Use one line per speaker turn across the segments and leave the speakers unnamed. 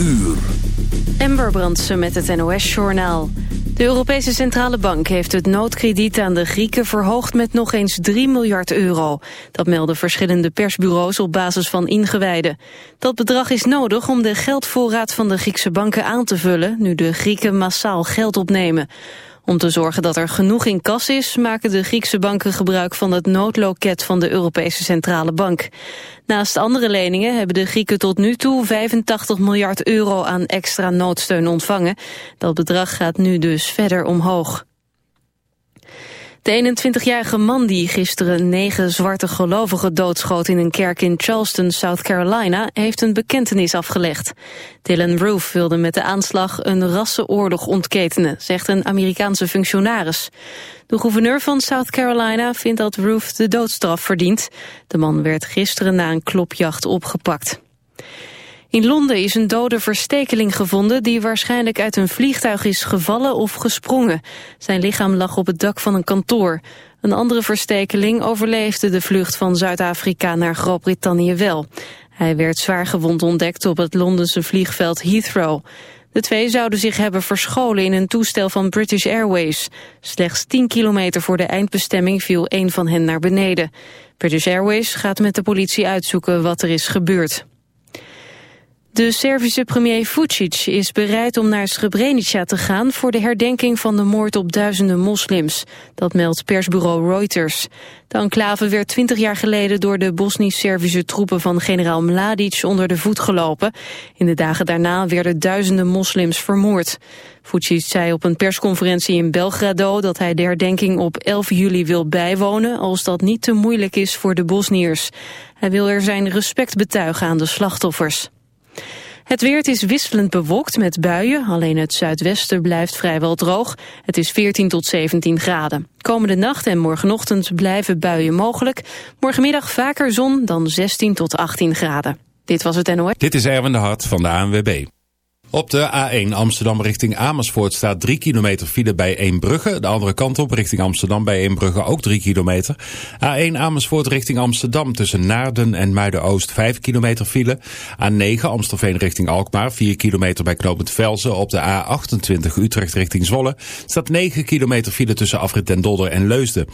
uur.
Ember Brandsen met het NOS-journaal. De Europese Centrale Bank heeft het noodkrediet aan de Grieken verhoogd met nog eens 3 miljard euro. Dat melden verschillende persbureaus op basis van ingewijden. Dat bedrag is nodig om de geldvoorraad van de Griekse banken aan te vullen, nu de Grieken massaal geld opnemen. Om te zorgen dat er genoeg in kas is, maken de Griekse banken gebruik van het noodloket van de Europese Centrale Bank. Naast andere leningen hebben de Grieken tot nu toe 85 miljard euro aan extra noodsteun ontvangen. Dat bedrag gaat nu dus verder omhoog. De 21-jarige man die gisteren negen zwarte gelovigen doodschoot in een kerk in Charleston, South Carolina, heeft een bekentenis afgelegd. Dylan Roof wilde met de aanslag een rassenoorlog ontketenen, zegt een Amerikaanse functionaris. De gouverneur van South Carolina vindt dat Roof de doodstraf verdient. De man werd gisteren na een klopjacht opgepakt. In Londen is een dode verstekeling gevonden die waarschijnlijk uit een vliegtuig is gevallen of gesprongen. Zijn lichaam lag op het dak van een kantoor. Een andere verstekeling overleefde de vlucht van Zuid-Afrika naar Groot-Brittannië wel. Hij werd zwaar gewond ontdekt op het Londense vliegveld Heathrow. De twee zouden zich hebben verscholen in een toestel van British Airways. Slechts 10 kilometer voor de eindbestemming viel een van hen naar beneden. British Airways gaat met de politie uitzoeken wat er is gebeurd. De Servische premier Vucic is bereid om naar Srebrenica te gaan voor de herdenking van de moord op duizenden moslims. Dat meldt persbureau Reuters. De enclave werd twintig jaar geleden door de Bosnisch-Servische troepen van generaal Mladic onder de voet gelopen. In de dagen daarna werden duizenden moslims vermoord. Vucic zei op een persconferentie in Belgrado dat hij de herdenking op 11 juli wil bijwonen als dat niet te moeilijk is voor de Bosniërs. Hij wil er zijn respect betuigen aan de slachtoffers. Het weer is wisselend bewolkt met buien. Alleen het zuidwesten blijft vrijwel droog. Het is 14 tot 17 graden. Komende nacht en morgenochtend blijven buien mogelijk. Morgenmiddag vaker zon dan 16 tot 18 graden. Dit was het NOS.
Dit is Erwin de Hart van de ANWB. Op de A1 Amsterdam richting Amersfoort staat 3 kilometer file bij Eembrugge. De andere kant op richting Amsterdam bij Eembrugge ook 3 kilometer. A1 Amersfoort richting Amsterdam tussen Naarden en Muiden-Oost 5 kilometer file. A9 Amstelveen richting Alkmaar 4 kilometer bij Knopend Velzen. Op de A28 Utrecht richting Zwolle staat 9 kilometer file tussen Afrit den Dolder en Leusden.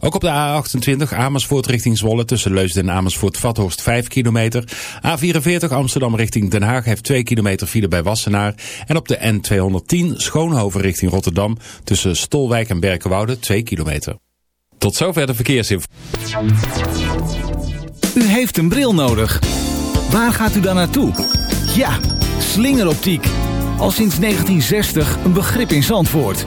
Ook op de A28 Amersfoort richting Zwolle tussen Leusden en Amersfoort-Vathorst 5 kilometer. A44 Amsterdam richting Den Haag heeft 2 kilometer file bij En op de N210 Schoonhoven richting Rotterdam tussen Stolwijk en Berkenwoude 2 kilometer. Tot zover de verkeersinformatie.
U heeft een bril nodig. Waar gaat u dan naartoe? Ja, slingeroptiek. Al sinds 1960 een begrip in Zandvoort.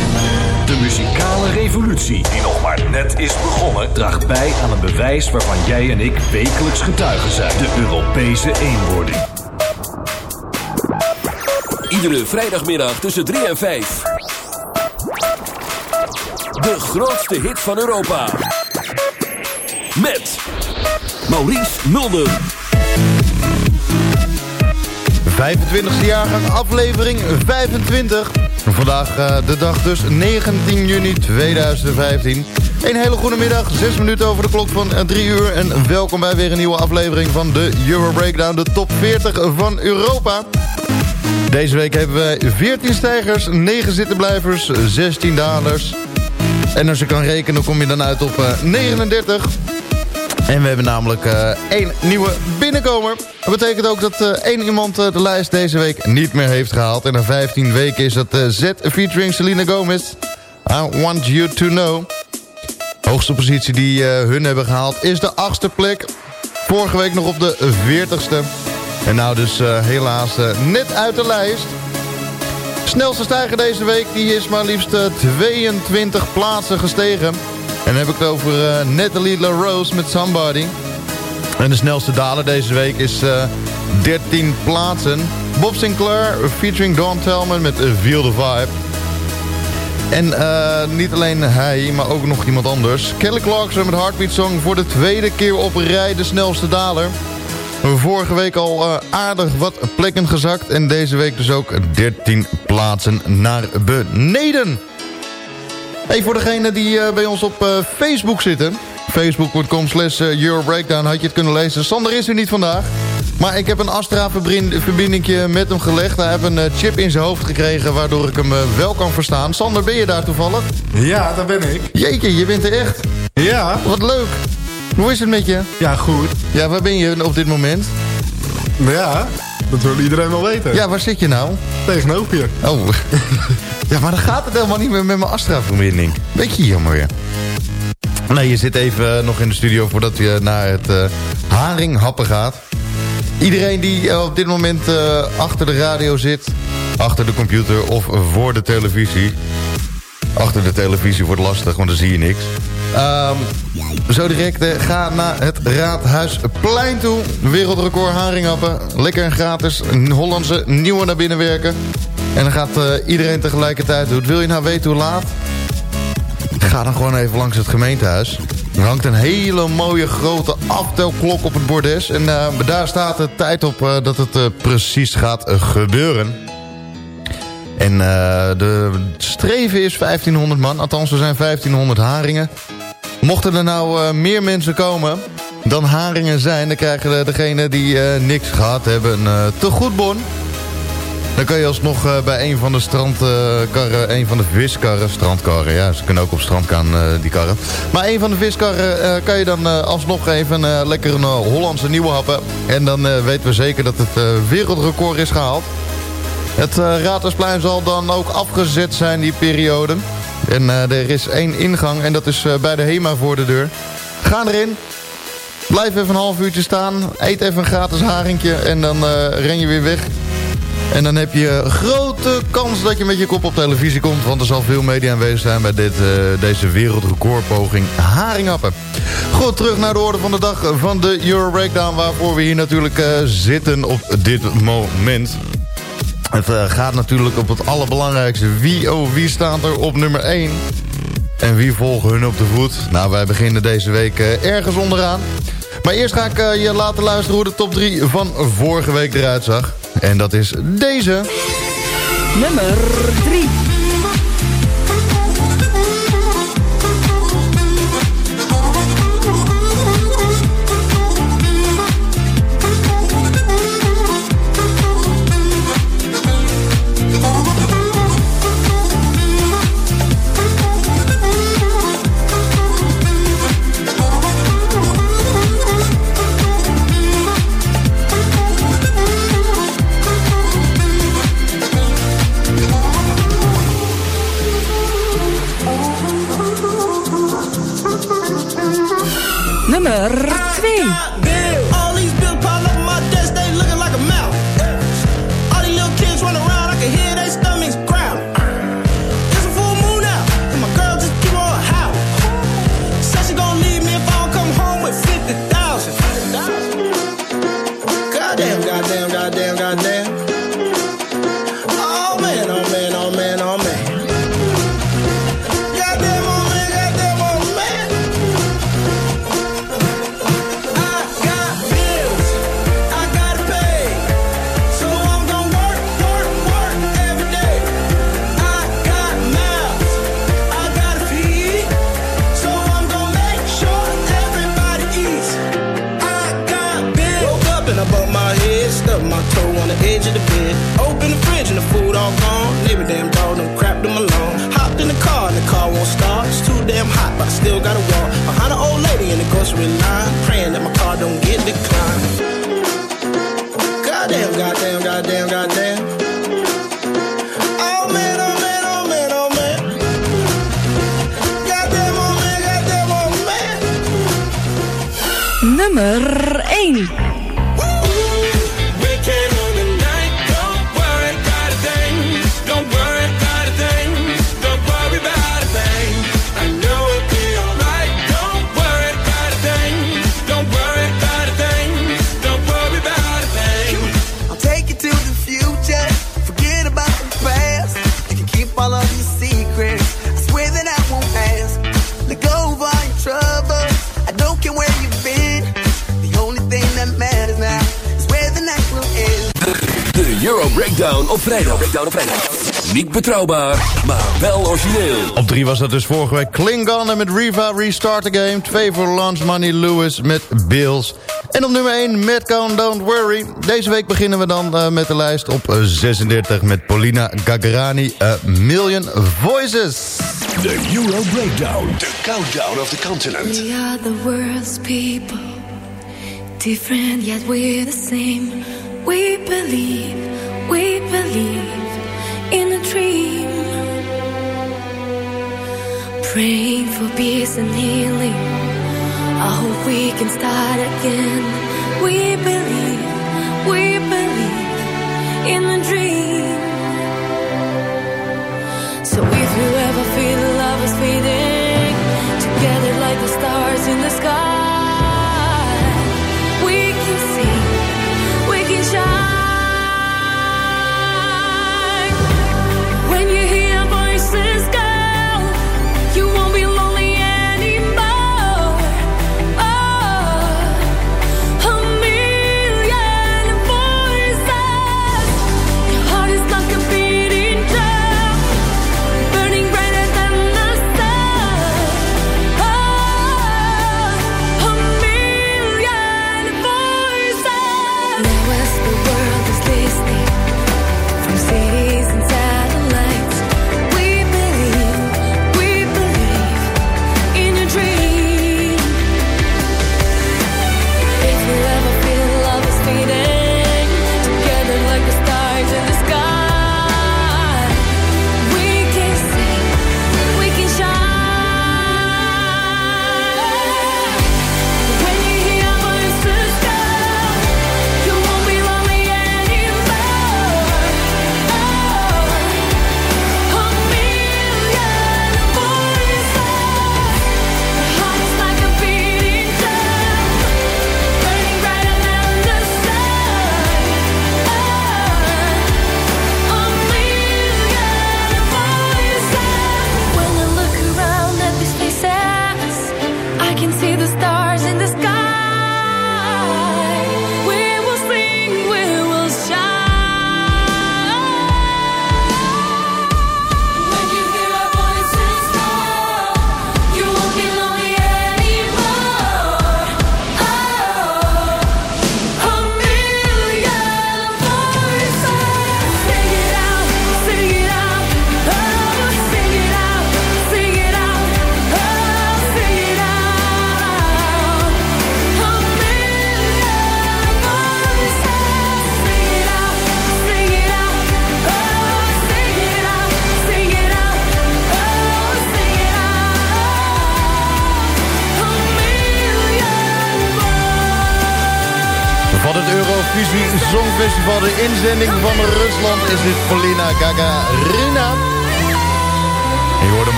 De muzikale revolutie, die nog maar net is begonnen, draagt bij aan een bewijs waarvan jij en ik wekelijks getuigen zijn. De Europese eenwording.
Iedere vrijdagmiddag tussen 3 en 5. De grootste hit van Europa. Met Maurice Mulder.
25e jaargang, aflevering 25. Vandaag eh, de dag dus 19 juni 2015. Een hele goede middag, 6 minuten over de klok van 3 uur. En welkom bij weer een nieuwe aflevering van de Euro Breakdown, de top 40 van Europa. Deze week hebben wij 14 stijgers, 9 zittenblijvers, 16 dalers. En als je kan rekenen kom je dan uit op eh, 39. En we hebben namelijk eh, één nieuwe binnenkomer. Dat betekent ook dat eh, één iemand eh, de lijst deze week niet meer heeft gehaald. En na 15 weken is dat Z featuring Selena Gomez. I want you to know. Hoogste positie die hun hebben gehaald is de achtste plek. Vorige week nog op de 40ste. En nou dus helaas net uit de lijst. Snelste stijger deze week die is maar liefst eh, 22 plaatsen gestegen. En dan heb ik het over eh, Natalie LaRose met Somebody. En de snelste daler deze week is eh 13 plaatsen. Bob Sinclair featuring Dawn Tellman met eh, Feel the Vibe. En eh, niet alleen hij, maar ook nog iemand anders. Kelly Clarkson met Heartbeat Song voor de tweede keer op rij de snelste daler. Vorige week al eh, aardig wat plekken gezakt. En deze week dus ook 13 plaatsen naar beneden. Hey, voor degenen die eh, bij ons op eh, Facebook zitten... facebook.com slash eh, Eurobreakdown had je het kunnen lezen. Sander is er niet vandaag. Maar ik heb een Astra-verbindingje met hem gelegd. Hij heeft een eh, chip in zijn hoofd gekregen... waardoor ik hem eh, wel kan verstaan. Sander, ben je daar toevallig?
Ja, daar ben ik.
Jeetje, je bent er echt.
Ja.
Wat leuk. Hoe is het met je?
Ja, goed.
Ja, waar ben je op dit moment?
Ja, dat wil iedereen wel weten.
Ja, waar zit je nou?
Tegenover je.
Oh. ja, maar dan gaat het helemaal niet meer met mijn Astra-verbinding. Beetje jammer weer. Nee, je zit even eh, nog in de studio voordat je naar het eh haringhappen gaat. Iedereen die eh, op dit moment achter de radio zit, achter de computer of voor de televisie. Achter de televisie wordt lastig, want dan zie je niks. Ehm, zo direct, eh, ga naar het Raadhuisplein toe. Wereldrecord haringhappen. Lekker en gratis. Een Hollandse nieuwe naar binnen werken. En dan gaat eh, iedereen tegelijkertijd doen. Wil je nou weten hoe laat? Ga dan gewoon even langs het gemeentehuis. Er hangt een hele mooie grote aftelklok op het bordes. En eh, daar staat de tijd op dat het precies gaat gebeuren. En de streven is 1500 man. Althans, er zijn 1500 haringen. Mochten er nou eh, meer mensen komen dan haringen zijn... dan krijgen de, degenen die eh, niks gehad hebben een uh, tegoedbon. Dan kan je alsnog bij een van de strandkarren, een van de viskarren... strandkarren, ja, ze kunnen ook op strand gaan, die karren. Maar een van de viskarren kan je dan alsnog even lekker een Hollandse nieuwe happen. En dan weten we zeker dat het wereldrecord is gehaald. Het Raadhuisplein zal dan ook afgezet zijn die periode. En uh, er is één ingang en dat is uh, bij de HEMA voor de deur. Ga erin. Blijf even een half uurtje staan. Eet even een gratis haringje en dan ren je weer weg. En dan heb je grote kans dat je met je kop op televisie komt. Want er zal veel media aanwezig zijn bij dit, deze wereldrecordpoging haringappen. Goed, terug naar de orde van de dag van de Euro Breakdown. Waarvoor we hier natuurlijk zitten op dit moment. Het eh, gaat natuurlijk op het allerbelangrijkste. Wie, oh, wie staat er op nummer 1? En wie volgen hun op de voet? Nou, wij beginnen deze week eh, ergens onderaan. Maar eerst ga ik eh, je laten luisteren hoe de top 3 van vorige week eruit zag. En dat is deze.
Nummer 3.
Betrouwbaar, maar wel origineel.
Op 3 was dat dus vorige week Klingon en met Riva Restart the Game. 2 voor Lance Money Lewis met Bills. En op nummer 1 Madcon Don't Worry. Deze week beginnen we dan eh, met de lijst op eh, 36 met Paulina Gagarani. A Million Voices.
De Euro Breakdown. The countdown of the continent.
We are the world's people, different yet we're the same. We believe, we believe in a dream. Praying for peace and healing. I hope we can start again. We believe, we believe in a dream. So if you ever feel love is fading, together like the stars in the sky,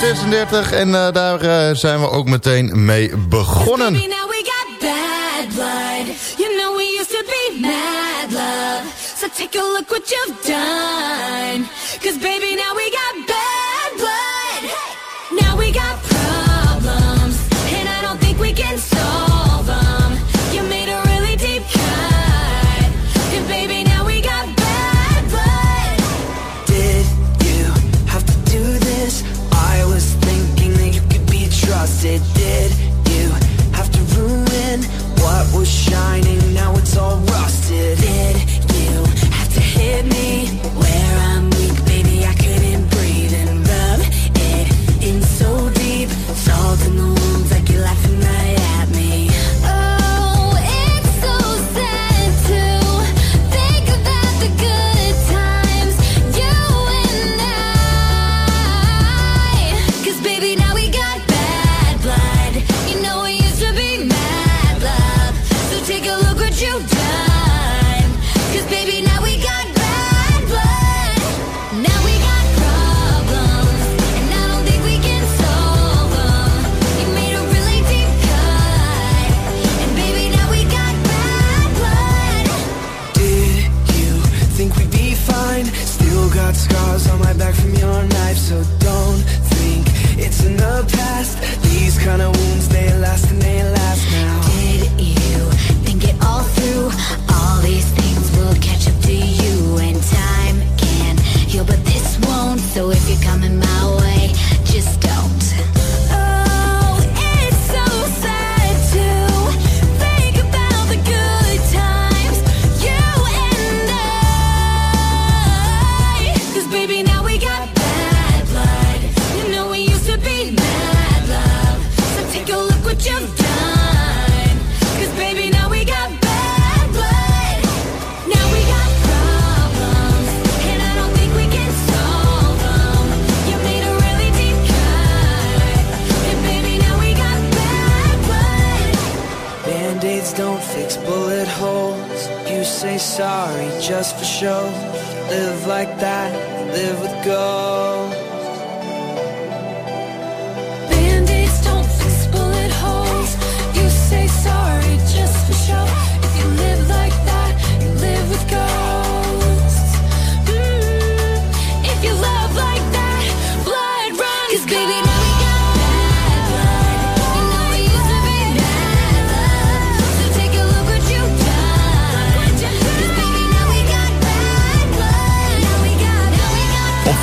36. En eh, daar eh, zijn we ook meteen mee begonnen.
Baby, now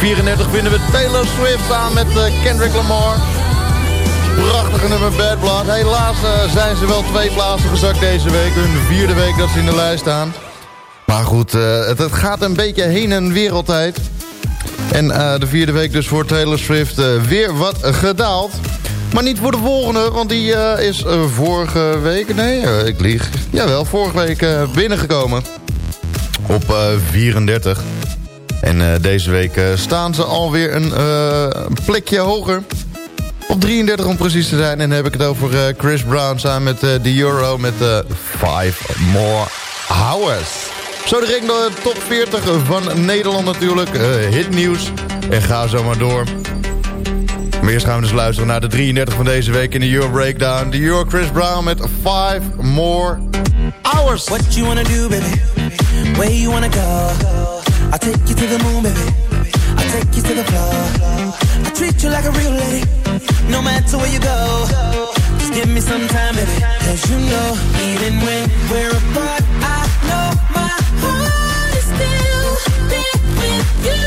34 vinden we Taylor Swift samen met eh, Kendrick Lamar. Prachtige nummer Bad Blood. Helaas eh, zijn ze wel twee plaatsen gezakt deze week. Hun vierde week dat ze in de lijst staan. Maar goed, eh, het, gaat een beetje heen en weer altijd. En de vierde week dus voor Taylor Swift weer wat gedaald. Maar niet voor de volgende, want die is vorige week... Nee, ik lieg. Jawel, vorige week binnengekomen. Op eh, 34. En eh, deze week eh, staan ze alweer een eh, plekje hoger. Op 33 om precies te zijn. En dan heb ik het over Chris Brown samen met de Euro met eh, Five More Hours. Zo direct de top 40 van Nederland natuurlijk. hitnieuws. En ga zo maar door. Maar eerst gaan we dus luisteren naar de 33 van deze week in de Euro Breakdown. De Euro Chris Brown met Five More Hours.
What you wanna do, baby? Where you wanna go? I'll take you to the moon, baby. I'll take you to the floor. I treat you like a real lady, no matter where you go. Just give me some time, baby. Cause you know, even when we're apart, I know my heart is still there with you.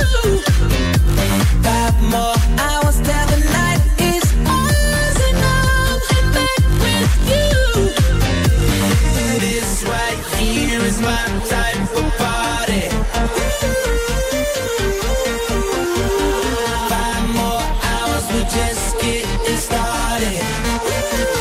Five more hours the night is ours, and back with you. This right here is my type started.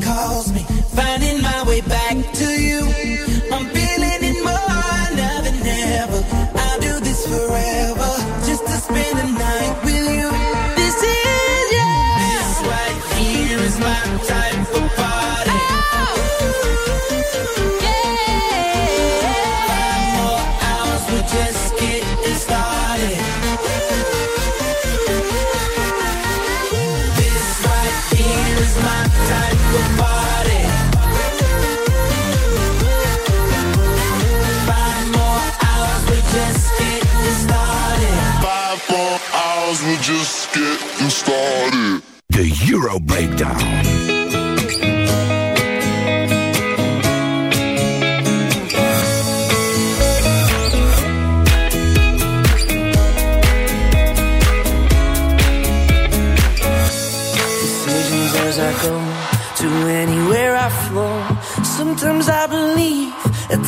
calls me, finding my way back to you.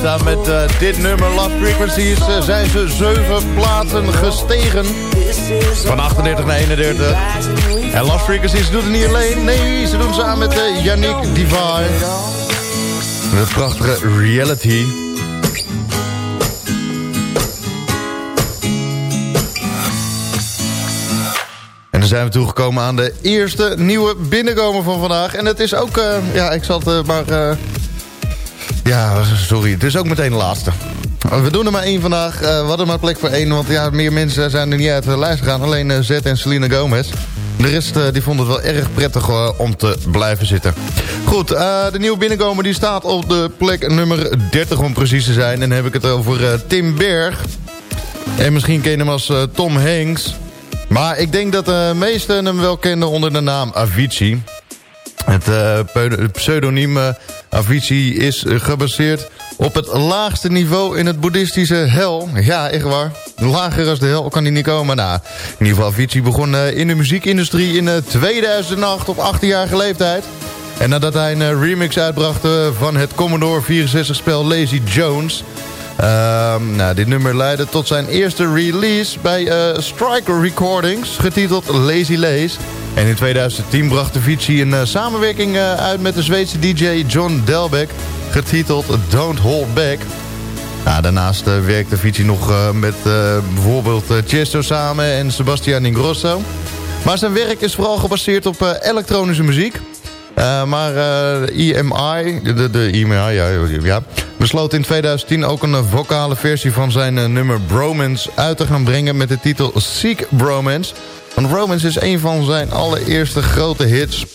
met eh, dit nummer. Love Frequencies eh, zijn ze zeven plaatsen gestegen. Van 38 naar 31. En Love Frequencies doet het niet alleen. Nee, ze doen samen met uh, Yannick Divine. Een prachtige reality. En dan zijn we toegekomen aan de eerste nieuwe binnenkomer van vandaag. En het is ook, ja, ik zal het maar ja, sorry. Het is ook meteen de laatste. Oh, we doen er maar één vandaag. Uh, we hadden maar plek voor één, want ja, meer mensen zijn er niet uit de lijst gegaan. Alleen uh, Zet en Selena Gomez. De rest eh, die vond het wel erg prettig om te blijven zitten. Goed, de nieuwe binnenkomer die staat op de plek nummer 30 om precies te zijn. En dan heb ik het over Tim Berg. En misschien ken je hem als Tom Hanks. Maar ik denk dat de meesten hem wel kennen onder de naam Avicii. Het pseudoniem Avicii is eh, gebaseerd op het laagste niveau in het boeddhistische hel. Ja, echt waar. Lager als de hel kan hij niet komen. Nou, in ieder geval Avicii begon eh, in de muziekindustrie in eh, 2008 op 18-jarige leeftijd. En nadat hij een eh, remix uitbracht eh, van het Commodore 64 spel Lazy Jones... Ehm, nou, dit nummer leidde tot zijn eerste release bij eh, Striker Recordings, getiteld Lazy Lace. En in 2010 bracht Avicii een eh, samenwerking eh, uit met de Zweedse DJ John Delbeck, getiteld Don't Hold Back. Nou, daarnaast werkte Avicii nog met bijvoorbeeld Chesto samen en Sebastian Ingrosso. Maar zijn werk is vooral gebaseerd op elektronische muziek. Eh, maar eh, EMI, de, de EMI, ja, ja, besloot in 2010 ook een vocale versie van zijn eh, nummer Bromance uit te gaan brengen met de titel Seek Bromance. Want Bromance is een van zijn allereerste grote hits.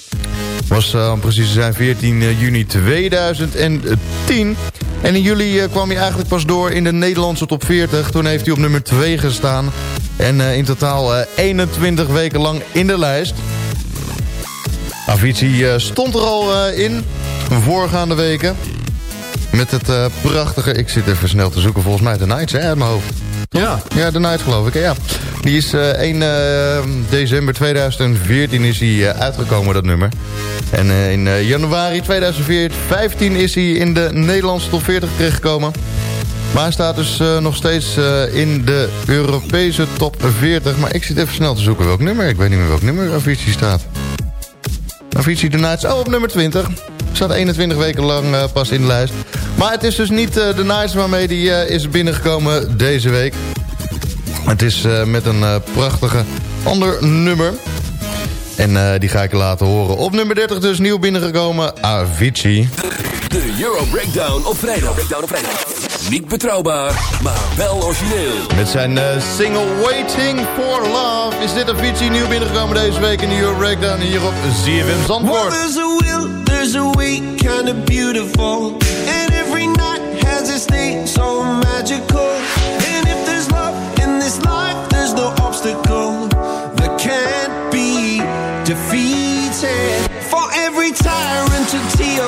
Was precies zijn 14 juni 2010. En in juli kwam hij eigenlijk pas door in de Nederlandse top 40. Toen heeft hij op nummer 2 gestaan. En in totaal eh, 21 weken lang in de lijst. Avicii eh, stond er al eh, in, voorgaande weken. Met het eh, prachtige, ik zit even snel te zoeken, volgens mij de Nights hè, uit mijn hoofd.
Ja.
Ja, de Nights geloof ik, hè, ja. Die is eh 1 eh, december 2014 is hij uitgekomen, dat nummer. En in januari 2015 is hij in de Nederlandse top 40 terechtgekomen. Maar hij staat dus nog steeds in de Europese top 40. Maar ik zit even snel te zoeken welk nummer. Ik weet niet meer welk nummer Avicii staat. Avicii The Nights. Oh, op nummer 20. Staat 21 weken lang eh, pas in de lijst. Maar het is dus niet eh, The Nights waarmee die eh, is binnengekomen deze week. Het is eh, met een eh, prachtige ander nummer. En eh, die ga ik je laten horen. Op nummer 30 dus nieuw binnengekomen. Avicii.
De Euro Breakdown op vrijdag. Breakdown op vrijdag. Niet betrouwbaar, maar wel origineel.
Met zijn eh, single Waiting for Love is dit Avicii nieuw binnengekomen deze week in de Euro Breakdown hier op ZFM
Well,
Zandvoort.
there's a will, there's a way, kind of beautiful. And every night has its day, so magical. And if there's love in this life, there's no obstacle that can't be defeated. For every tyrant to tear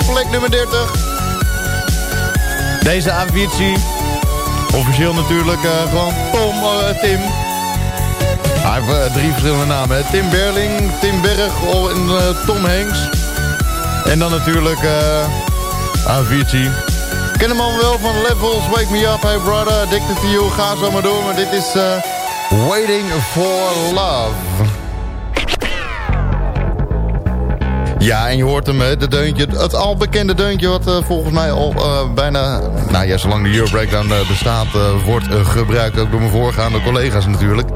Op plek nummer 30. Deze Avicii. Officieel natuurlijk eh, gewoon Tom, eh, Tim. Hij heeft eh, drie verschillende namen. Tim Berling, Tim Berg en Tom Hanks. En dan natuurlijk Avicii. Ken hem allemaal wel van Levels, Wake Me Up, Hey Brother, Addicted to You. Ga zo maar door, maar dit is Waiting for Love. Ja, en je hoort hem, de deuntje, het al bekende deuntje... wat eh, volgens mij al eh, bijna, nou ja, zolang de Euro Breakdown eh, bestaat... wordt gebruikt, ook door mijn voorgaande collega's natuurlijk.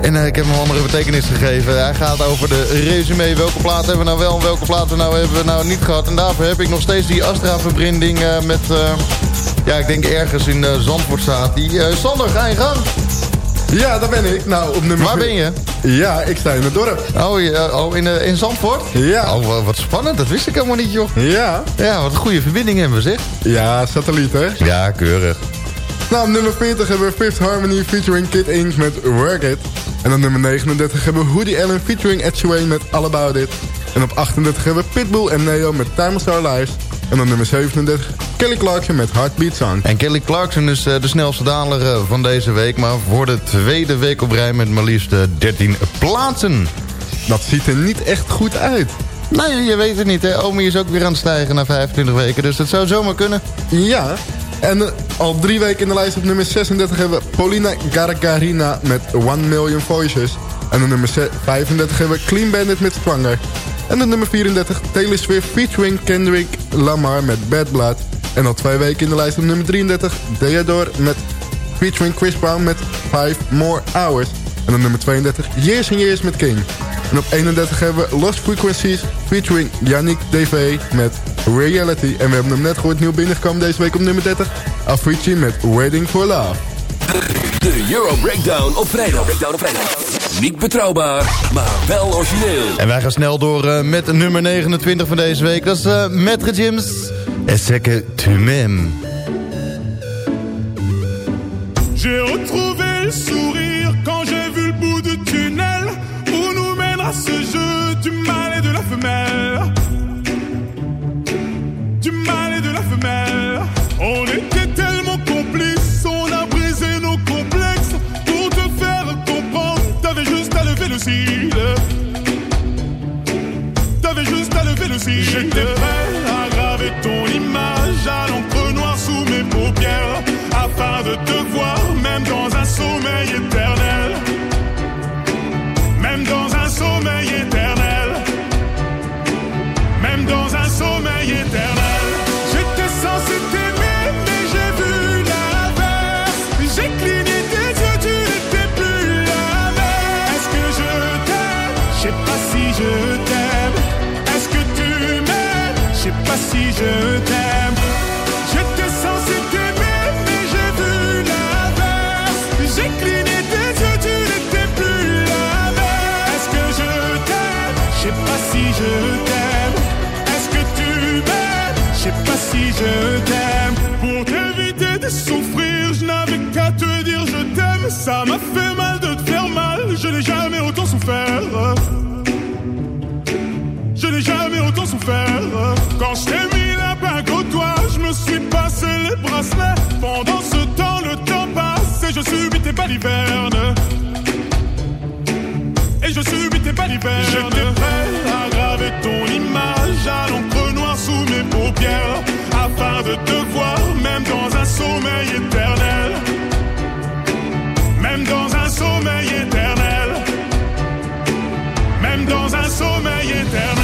En ik heb hem een andere betekenis gegeven. Hij gaat over de resume. Welke plaat hebben we nou wel en welke platen nou hebben we nou niet gehad. En daarvoor heb ik nog steeds die Astra-verbrinding met... ja, ik denk ergens in Zandvoort staat. Die, Sander, ga je gang.
Ja, daar ben ik. Nou, op nummer
Waar ben je?
Ja, ik sta in het dorp.
Oh, oh in, eh, in Zandvoort?
Ja.
Oh, wa- wat spannend. Dat wist ik helemaal niet, joh.
Ja.
Ja, wat een goede verbinding hebben we, zeg.
Ja, satelliet, hè?
Ja, keurig.
Nou, op nummer 40 hebben we Fifth Harmony featuring Kid Ink met Work It. En op nummer 39 hebben we Woody Allen featuring Ed Sheeran met All About It. En op 38 hebben we Pitbull en Neo met Time of Our Lives. En op nummer 37 Kelly Clarkson met Heartbeat Song.
En Kelly Clarkson is eh, de snelste daler eh, van deze week... maar voor de tweede week op rij met maar liefst eh, 13 plaatsen.
Dat ziet er niet echt goed uit.
Nee, je weet het niet, hè. Omi is ook weer aan het stijgen na 25 weken, dus dat zou zomaar kunnen.
Ja, en eh, al drie weken in de lijst op nummer 36 hebben we Paulina Gargarina met One Million Voices. En op nummer ze- 35 hebben we Clean Bandit met Stronger. En op nummer 34 Taylor Swift featuring Kendrick Lamar met Bad Blood. En al twee weken in de lijst op nummer 33 Deador met featuring Chris Brown met 5 More Hours. En op nummer 32 Years and Years met King. En op 31 hebben we Lost Frequencies featuring Yannick DV met Reality. En we hebben hem net gehoord nieuw binnengekomen deze week op nummer 30. Avicii met Waiting for Love.
De Euro Breakdown op vrijdag. Breakdown op vrijdag. Niet betrouwbaar, maar wel origineel.
En wij gaan snel door eh, met nummer 29 van deze week. Dat is uh, Maître Jims. Esseke tu m'aimes.
J'ai retrouvé le sourire quand j'ai vu le bout du tunnel où nous mènera ce jeu du mal et de la femelle. Du mal et de la femelle. On était tellement complices, on a brisé nos complexes pour te faire comprendre. T'avais juste à lever le cil. T'avais juste à lever le cil. De te voir même dans un sommeil éternel. Souffrir, je n'avais qu'à te dire je t'aime. Ça m'a fait mal de te faire mal, je n'ai jamais autant souffert. Je n'ai jamais autant souffert. Quand je t'ai mis la bague au doigt, je me suis passé les bracelets. Pendant ce temps, le temps passe et je subis tes balivernes. Et je subis tes balivernes. J'étais prêt à graver ton image à l'encre noire sous mes paupières. Afin de te voir, même dans un sommeil éternel. Même dans un sommeil éternel.
Même dans un sommeil éternel.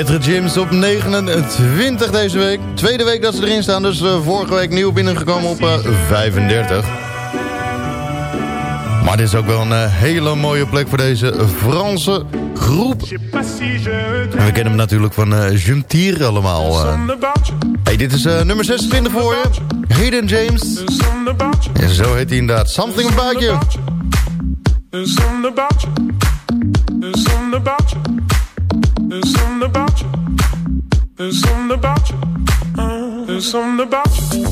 Metro Gyms op 29 deze week. Tweede week dat ze erin staan, dus eh, vorige week nieuw binnengekomen op eh, 35. Maar dit is ook wel een eh, hele mooie plek voor deze Franse groep. En we kennen hem natuurlijk van uh, Juntier allemaal. Hey, dit is nummer 26 voor je. Hayden James. En zo heet hij inderdaad. Something About You.
There's something about you. Something about you. There's something about you. There's something about you. Uh, there's something about you.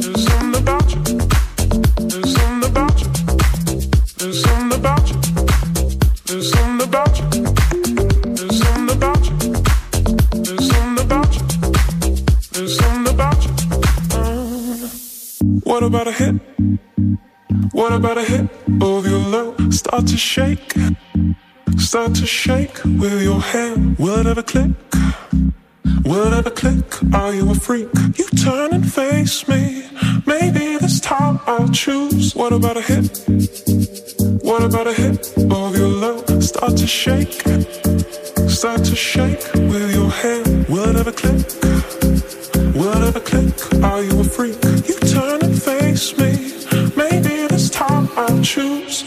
There's something about you. There's something about you. There's something about you. There's something about you. There's something about you. Uh, what about a hit? What about a hit of your love? Start to shake, start to shake with your hand. Will it ever click? Will it ever click? Are you a freak? You turn and face me. Maybe this time I'll choose. What about a hit? What about a hit of your love? Start to shake, start to shake with your hand. Will it ever click? Will it ever click? Are you a freak? You turn and face me. Maybe this time I'll choose.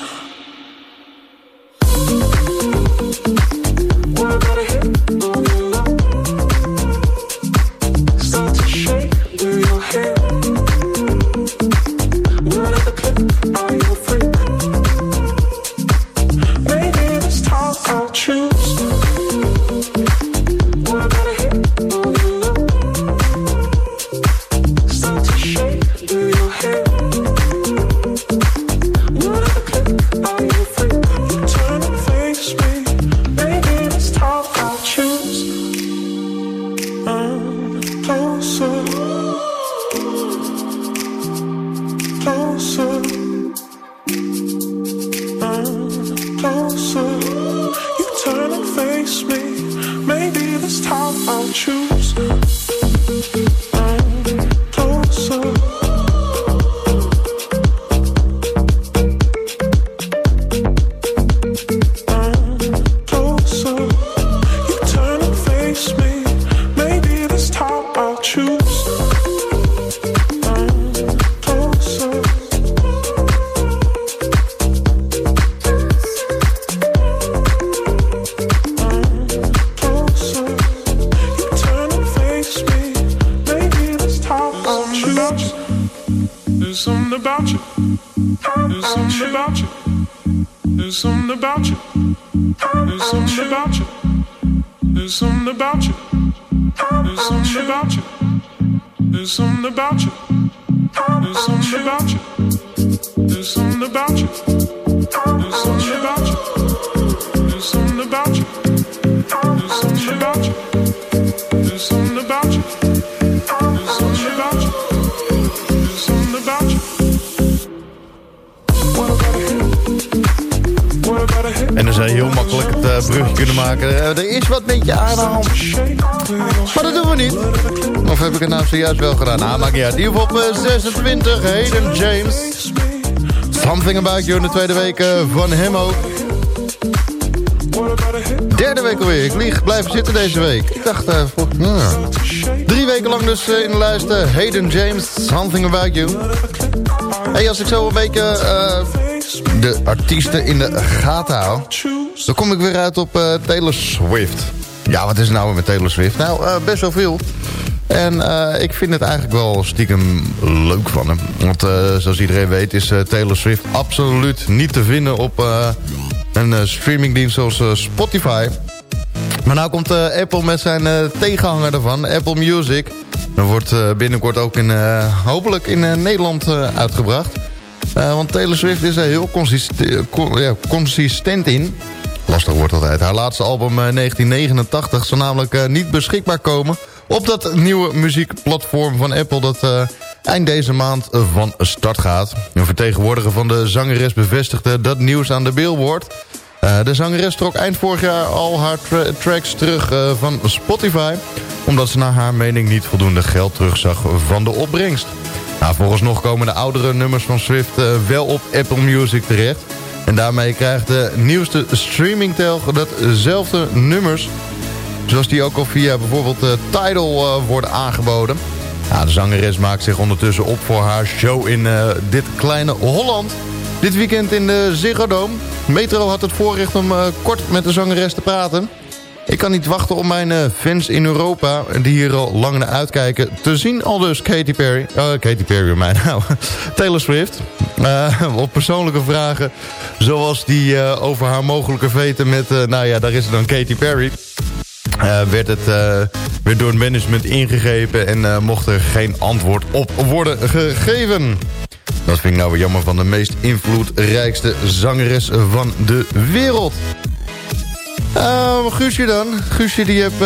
Heb ik het nou zojuist wel gedaan? Nou, maakt niet uit. In ieder geval op eh, 26, Hayden James. Something About You in de tweede week eh, van hem ook. Derde week alweer. Ik lieg blijven zitten deze week. Ik dacht, eh, ja. drie weken lang dus eh, in de lijst. eh, Hayden James, Something About You. Hey, als ik zo een beetje eh, de artiesten in de gaten hou... dan kom ik weer uit op eh, Taylor Swift. Ja, wat is nou met Taylor Swift? Nou, eh, best wel veel. En eh, ik vind het eigenlijk wel stiekem leuk van hem. Want eh, zoals iedereen weet is eh, Taylor Swift absoluut niet te vinden op een streamingdienst zoals Spotify. Maar nou komt Apple met zijn tegenhanger ervan, Apple Music. Dat wordt binnenkort ook in, hopelijk in Nederland uitgebracht. Want Taylor Swift is er heel ja, consistent in. Lastig wordt altijd. Haar laatste album eh, 1989 zal namelijk niet beschikbaar komen... op dat nieuwe muziekplatform van Apple... dat eh, eind deze maand eh, van start gaat. Een vertegenwoordiger van de zangeres bevestigde dat nieuws aan de Billboard... Eh, de zangeres trok eind vorig jaar al haar tra- tracks terug van Spotify... omdat ze naar haar mening niet voldoende geld terugzag van de opbrengst. Nou, vooralsnog komen de oudere nummers van Swift wel op Apple Music terecht. En daarmee krijgt de nieuwste streamingtelg datzelfde nummers... zoals die ook al via bijvoorbeeld eh, Tidal eh, worden aangeboden. De zangeres maakt zich ondertussen op voor haar show in eh, dit kleine Holland... Dit weekend in de Ziggo Dome. Metro had het voorrecht om kort met de zangeres te praten. Ik kan niet wachten om mijn fans in Europa, die hier al lang naar uitkijken, te zien. Al dus Katy Perry. Oh, Katy Perry, mij nou. Taylor Swift. Op persoonlijke vragen, zoals die over haar mogelijke veten met, nou ja, daar is er dan Katy Perry. Eh, werd het eh, werd door het management ingegrepen en eh, mocht er geen antwoord op worden gegeven. Dat vind ik nou weer jammer van de meest invloedrijkste zangeres van de wereld. Uh, Guusje dan. Guusje die heeft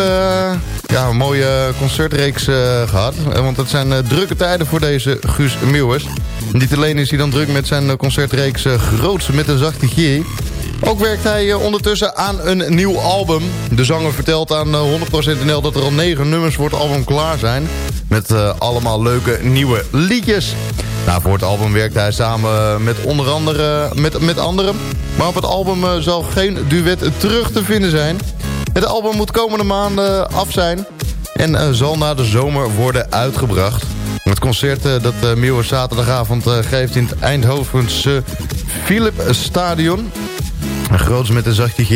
ja, een mooie concertreeks eh, gehad. Eh, want het zijn drukke tijden voor deze Guus Meeuwers. Niet alleen is hij dan druk met zijn concertreeks uh, Grootste met een zachte G. Ook werkt hij eh, ondertussen aan een nieuw album. De zanger vertelt aan eh, 100% NL dat er al negen nummers voor het album klaar zijn. Met eh, allemaal leuke nieuwe liedjes. Nou, voor het album werkt hij samen met onder andere met, met anderen. Maar op het album eh, zal geen duet terug te vinden zijn. Het album moet komende maanden af zijn. En eh, zal na de zomer worden uitgebracht. Het concert eh, dat uh, zaterdagavond eh, geeft in het Eindhovense Philip Stadion. Groots met een zachte G.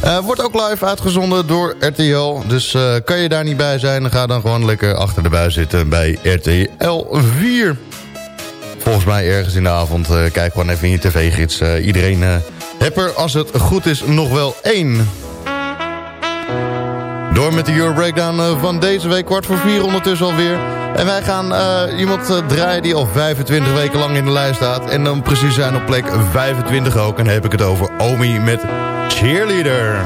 Eh, wordt ook live uitgezonden door RTL. Dus eh, kan je daar niet bij zijn, ga dan gewoon lekker achter de buis zitten bij RTL 4. Volgens mij ergens in de avond. eh, kijk gewoon even in je tv-gids. Iedereen heb er, als het goed is, nog wel één. Door met de Euro Breakdown eh, van deze week. Kwart voor vier ondertussen alweer. En wij gaan eh, iemand eh, draaien die al 25 weken lang in de lijst staat. En dan precies zijn op plek 25 ook. En heb ik het over Omi met Cheerleader.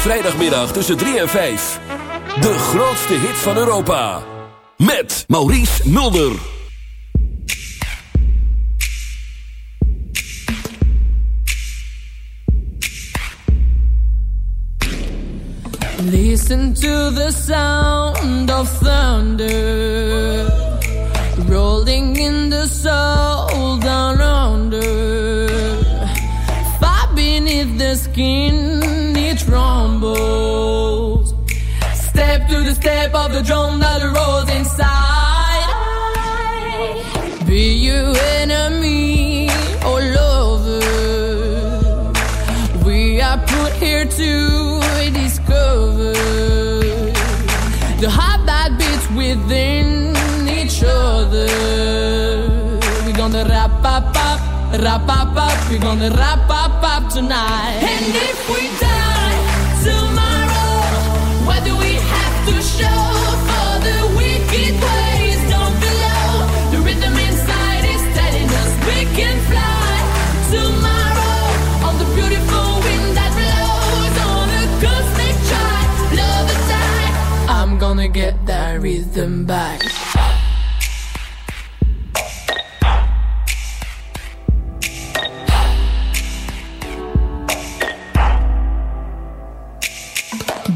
Vrijdagmiddag tussen 3 en 5. De grootste hit van Europa. Met Maurice Mulder.
Listen to the sound of thunder rolling in the soul down under. Far beneath the skin, Step of the drum that rolls inside. Be you enemy or lover. We are put here to discover the heart that beats within each other. We're gonna wrap up, up, wrap up, up. We're gonna wrap up, up tonight. And if we rhythm back.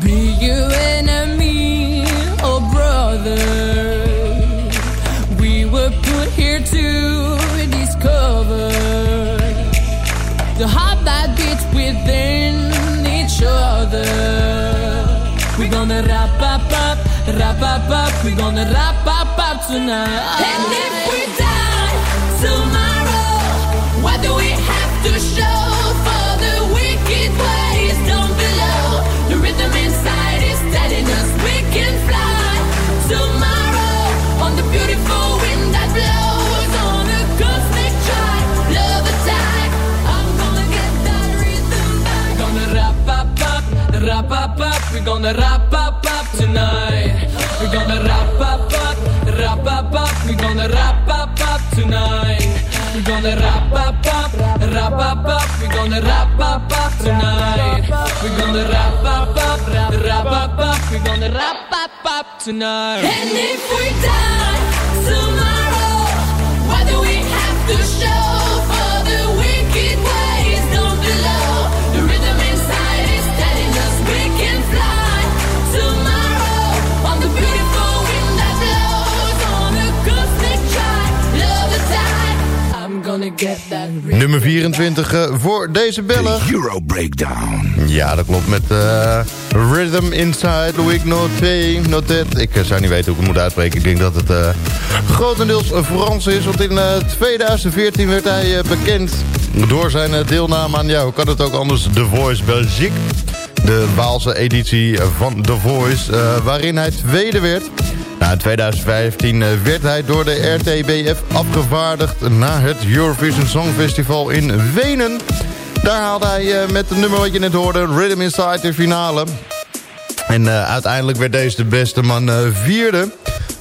Be you enemy or brother. We were put here to discover the heart that beats within each other. We're gonna wrap up, up. We're gonna wrap up, up tonight. And if we die tomorrow, what do we have to show for the wicked ways down below? The rhythm inside is telling us we can fly tomorrow on the beautiful wind that blows on a cosmic. Love tide. I'm gonna get that rhythm back. Gonna wrap up, up, wrap up, up. We're gonna wrap gonna wrap up, up, wrap up, up. We're gonna rap up, up tonight. We're gonna wrap up, up, wrap up, up. We're gonna wrap up, up tonight. And if we die tomorrow, what do we have to show
Nummer 24 eh, voor deze bellen.
Euro Breakdown.
Ja, dat klopt met eh, Rhythm Inside Louis Noté. Notet. Ik eh, zou niet weten hoe ik het moet uitspreken. Ik denk dat het eh, grotendeels Frans is. Want in eh, 2014 werd hij bekend door zijn deelname aan, ja, hoe kan het ook anders, The Voice Belgique. De Waalse editie van The Voice, eh, waarin hij tweede werd. In 2015 eh, werd hij door de RTBF afgevaardigd naar het Eurovision Songfestival in Wenen. Daar haalde hij eh, met het nummer wat je net hoorde, Rhythm Inside, de finale. En uiteindelijk werd deze de beste man vierde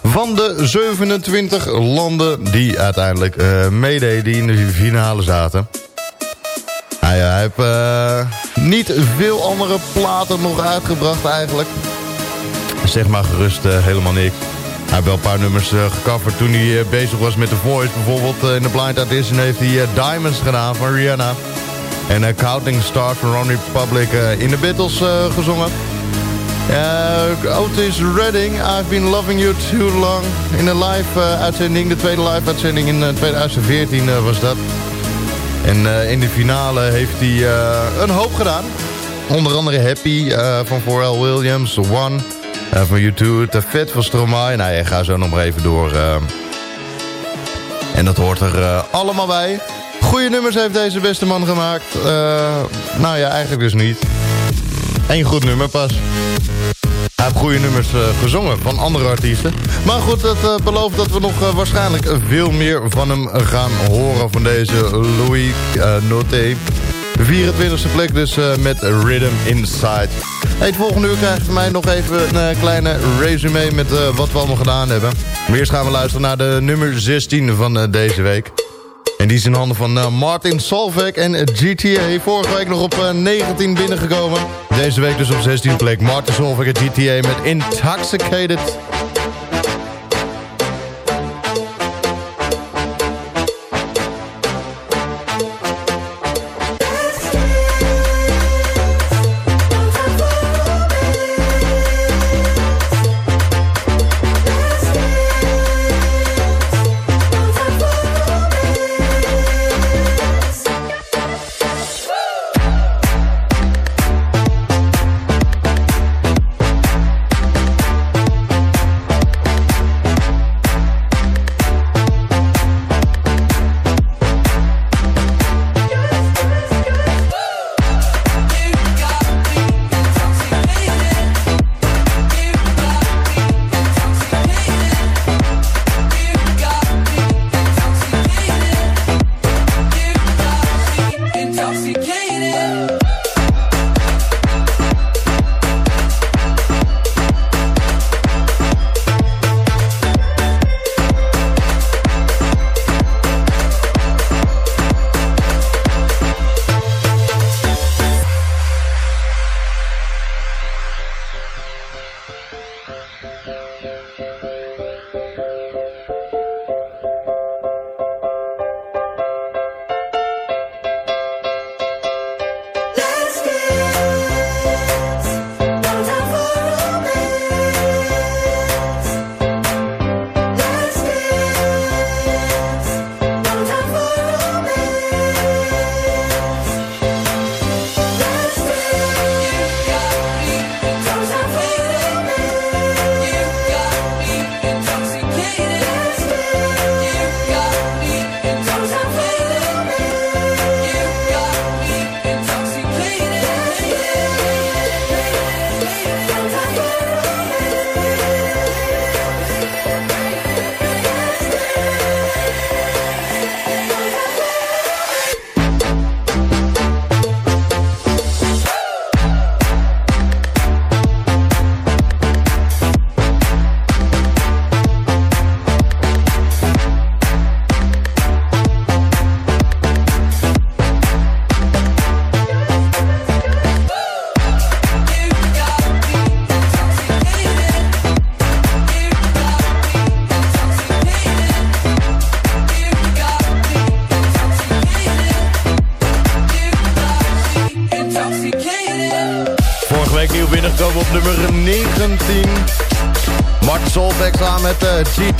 van de 27 landen die uiteindelijk meededen, die in de finale zaten. Hij, heeft eh, niet veel andere platen nog uitgebracht eigenlijk. Zeg maar gerust eh, helemaal niks. Hij heeft wel een paar nummers eh, gecoverd toen hij bezig was met The Voice. Bijvoorbeeld in de Blind Audition heeft hij Diamonds gedaan van Rihanna. En Counting Stars van Ron Republic in de Beatles gezongen. Uh, Otis Redding, I've been loving you too long. In een live uitzending, de tweede live uitzending in eh, 2014 eh, was dat. En eh, in de finale heeft hij eh, een hoop gedaan. Onder andere Happy eh, van Pharrell Williams, One eh, van U2, The Fit van Stromae. Nou, je gaat zo nog maar even door. En dat hoort er allemaal bij. Goede nummers heeft deze beste man gemaakt. Nou ja, eigenlijk dus niet. Eén goed nummer pas. Hij heeft goede nummers eh, gezongen van andere artiesten. Maar goed, dat eh, belooft dat we nog eh, waarschijnlijk veel meer van hem gaan horen. Van deze Louis Noté. De 24e plek dus met Rhythm Inside. Het volgende uur krijg je van mij nog even een kleine resume met wat we allemaal gedaan hebben. Maar eerst gaan we luisteren naar de nummer 16 van deze week. En die is in handen van eh, Martin Solveig en eh, GTA. Vorige week nog op eh, 19 binnengekomen. Deze week dus op 16 plek. Martin Solveig en GTA met. Intoxicated.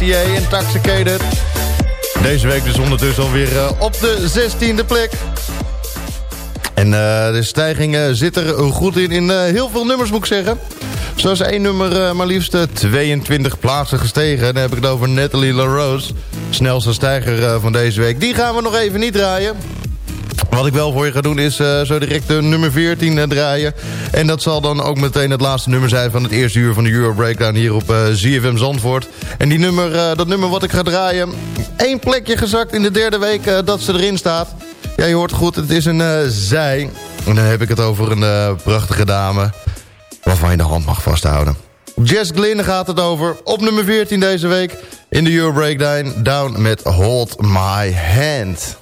GTA Intoxicated. Deze week dus ondertussen alweer eh, op de 16e plek. En eh, de stijging eh, zit er goed in, in heel veel nummers moet ik zeggen. Zo is één nummer maar liefst eh, 22 plaatsen gestegen. Dan heb ik het over Natalie LaRose. Snelste stijger van deze week. Die gaan we nog even niet draaien. Wat ik wel voor je ga doen is eh, zo direct de nummer 14 eh, draaien. En dat zal dan ook meteen het laatste nummer zijn van het eerste uur van de Euro Breakdown hier op eh ZFM Zandvoort. En die nummer, dat nummer wat ik ga draaien, één plekje gezakt in de derde week dat ze erin staat. Ja, je hoort goed, het is een zij. En dan heb ik het over een prachtige dame waarvan je de hand mag vasthouden. Jess Glynn gaat het over op nummer 14 deze week in de Euro Breakdown. Down met Hold My Hand.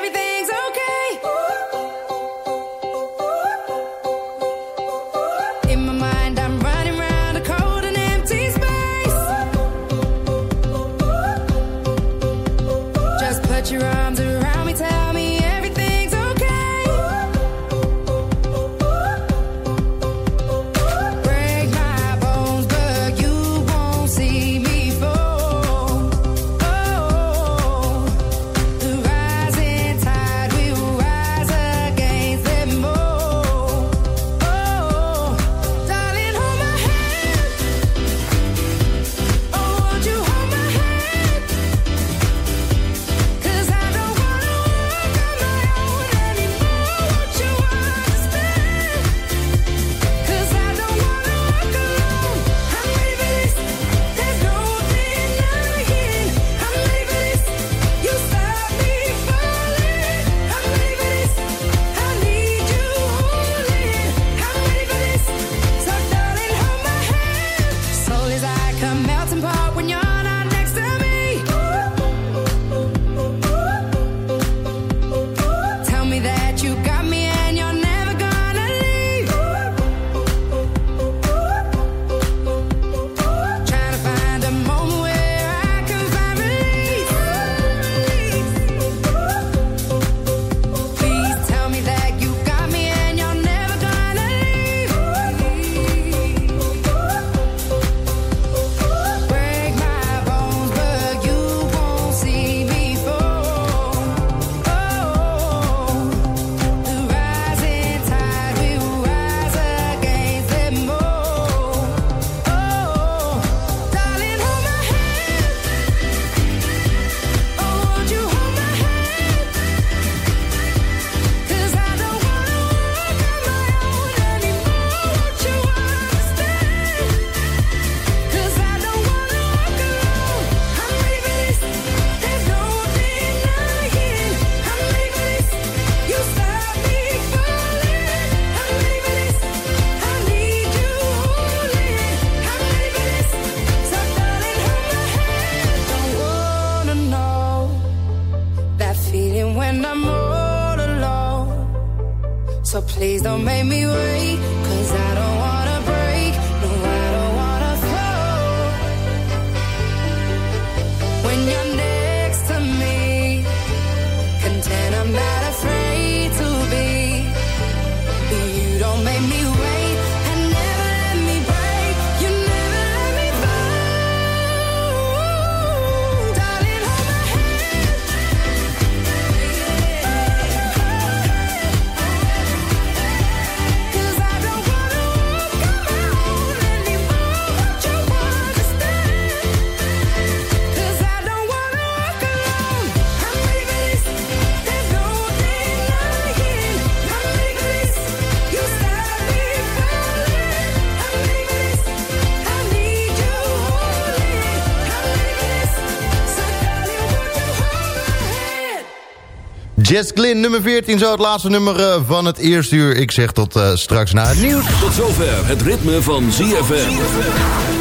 Jess Glynn, nummer 14, zo het laatste nummer eh, van het eerste uur. Ik zeg tot eh, straks na het nieuws.
Tot zover het ritme van ZFM.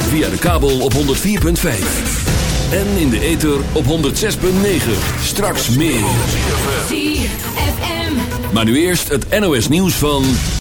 Via de kabel op 104.5. En in de ether op 106.9. Straks meer.
ZFM.
Maar nu eerst het NOS nieuws van...